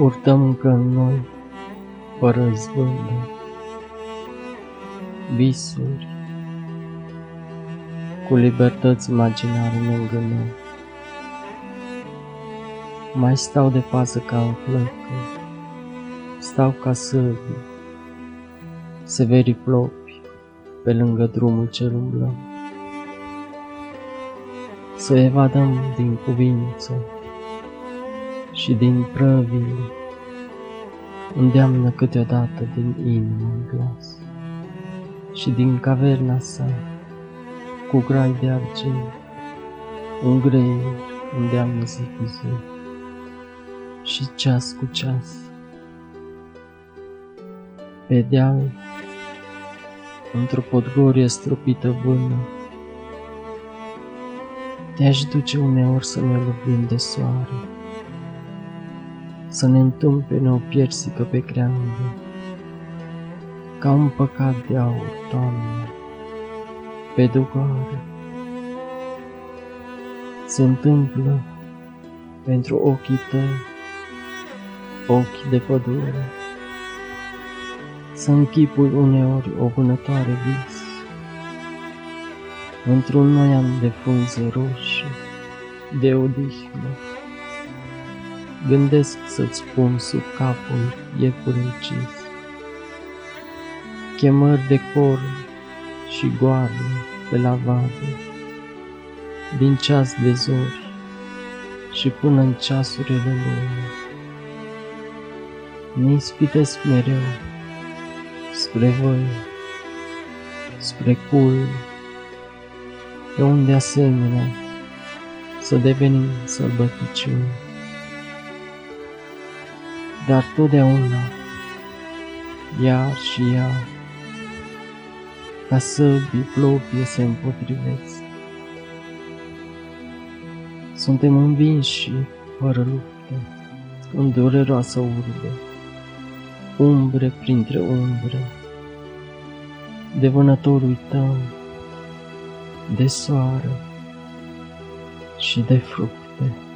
Purtăm încă în noi, fără zvândă, visuri, cu libertăți imaginare lângă noi. Mai stau de pază ca în flăcă, stau ca săbi, severii plopi, pe lângă drumul cel umblăm. Să evadăm din cuvință și din prăvile, îndeamnă câteodată din inimă în glas și din caverna sa, cu grai de argint, un greier îndeamnă zi cu zi și ceas cu ceas. Pe deal, într-o podgorie stropită vână, te-aș duce uneori să ne lovim de soare, să ne întâmpe o piersică pe creangă, ca un păcat de aur, Doamne, pe dugoare. Se întâmplă pentru ochii tăi, ochi de pădure, să închipui uneori o vânătoare vis, într-un noian de frunze roșii, de odihnă. Gândesc să-ți pun sub capul iepure ucis, chemări de cor și goale pe la vadă, din ceas de zori și până în ceasurile lumii. Ne ispitesc mereu spre voi, spre cul, pe unde asemenea să devenim sălbăticiuni. Dar totdeauna, iar și iar, ca săbii plopie se împotrivesc. Suntem învinși fără luptă, în dureroasă urbe, umbre printre umbre, de vânător uităm, de soare și de fructe.